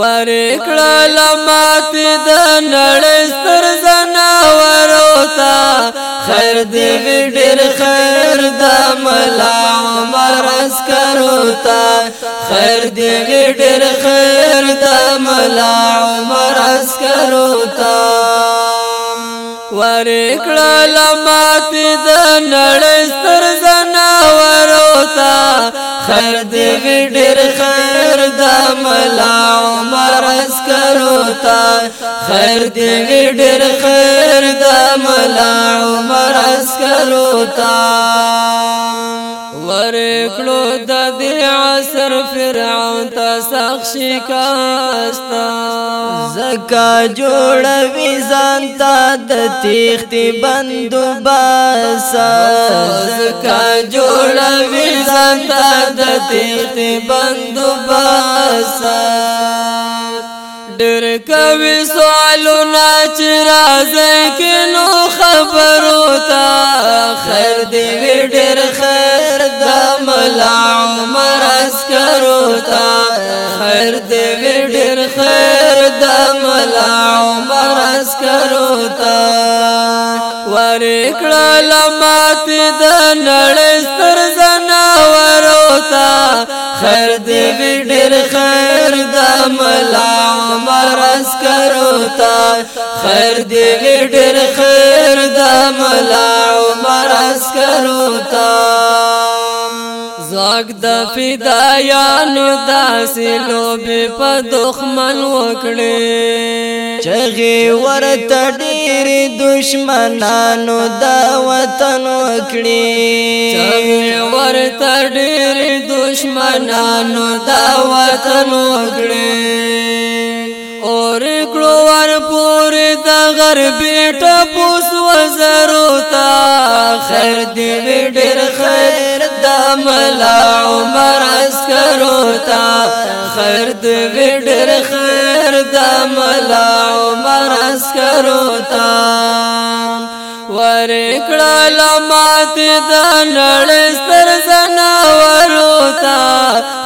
ورې کړه لمات د نړۍ ستر زناور وتا خیر دې ډېر خیر د ملا عمر اسکر وتا خیر دې ډېر خیر د ملا عمر اسکر وتا ورې کړه لمات د نړۍ ستر خیر دی ډیر خیر دا ملا عمر اسکرو تا خیر دی ډیر خیر دا ملا عمر اسکرو تا ورکلو د دې عصر فرعون ته سخ شکاستا زکا جوړوي ځان ته د تیخت بندوباسا تا د تخت بندو باسا ډېر کوي سوالونه چې راځي کینو خبرو تا خیر دی ډېر خیر د ملا عمر اسکرو تا خیر دی ډېر خیر د ملا عمر اسکرو تا ورکړه لمات د نړۍ خیر دی ډیر خیر دا ملا مرز کروتا خیر دی ډیر خیر دا ملا مرز کروتا زاګ د فدايانو داسې لوبه په دښمن وکړي چغی ورته ډیر دشمنانو دا وطن وکړي چغی ورته ډیر دشمنانو دا وطن وکړي اور کړو ور پورې د غرب ټپو وزرو تا خیر دې ډیر خیر د ملا عمر اسکرو تا خیر دې ډیر خیر د ملا عمر اسکرو تا ور کړه لمات د نړۍ ستر زناورو تا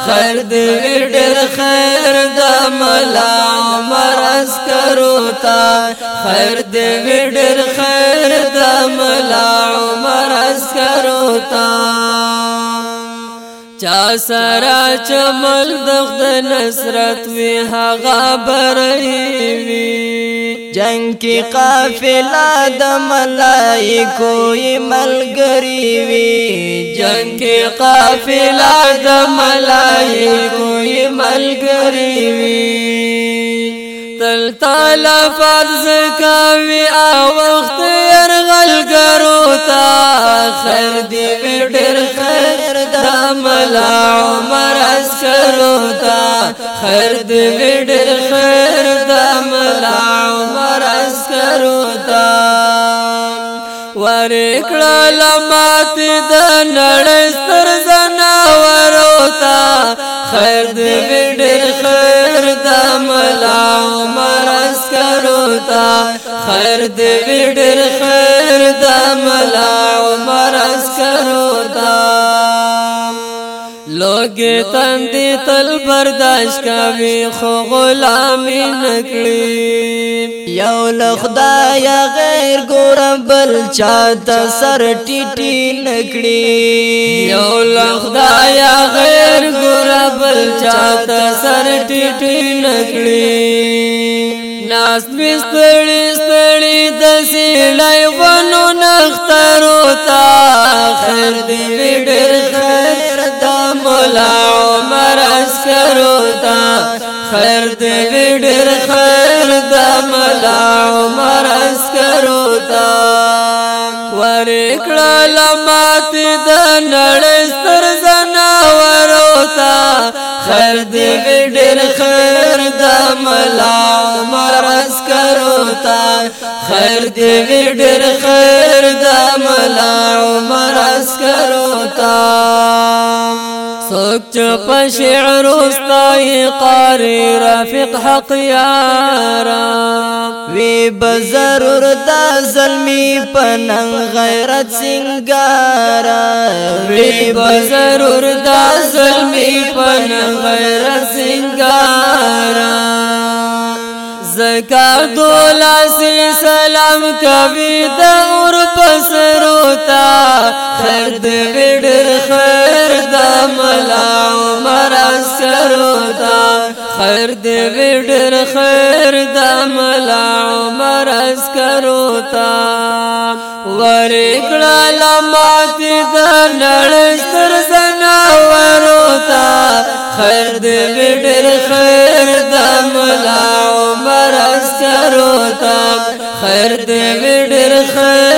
خیر دې ډېر خیر د ملا عمر اسکرو تا خیر دې ډېر خیر د ملا عمر اسکرو تا چا سرا چمل دغد نصرت وی هغا برئی جنگ کی قافلہ د ملائکو ملګری وی جنگ کی قافلہ د ملائکو ملګری وی تل تل فرض کاوی او وخت ملګرو تا خیر دی ډېر خیر دا ملا عمر اسکرو تا خیر دی ډېر خیر دا ملا عمر اسکرو تا ورکړه لمات د نړۍ ستر زنا وروتا خیر دی ډېر خیر دا ملا عمر اسکرو تا خیر دی ډېر خیر د ملا عمر اسکرو دا لوګي تندې تل برداشت کوي خو غلامي نکړي یو لخدای غیر ګورم بل چاته سر ټیټی نکړي یو لخدای غیر ګورم بل چاته سر ټیټی نکړي ناس مستړی ستړي عمر دی ویډر خیر دا مولا عمر اسکرو تا خیر دی ویډر خیر دا مولا عمر اسکرو تا ور کړه لمات د نړۍ ستر زنا ورو تا خیر دی ویډر خیر دا مولا عمر تا خیر دی ډیر خیر دا ملا عمر اسکرو تا سوچ په شعر واستای قاری رفیق حق یارا وی بزرور دا زلمی پنن غیرت سنگارا وی بزرور دا زلمی پنن غیرت سنگارا زکا دولا سی سلام کوي د اور پسروتا خیر دې ډېر خیر د ملا عمر سروتا خیر دې ډېر خیر د ملا عمر سروتا ورې کړه لمات د نړۍ ستر زنا وروتا خیر دې ډېر خیر د ملا خیر دې ډېر خیر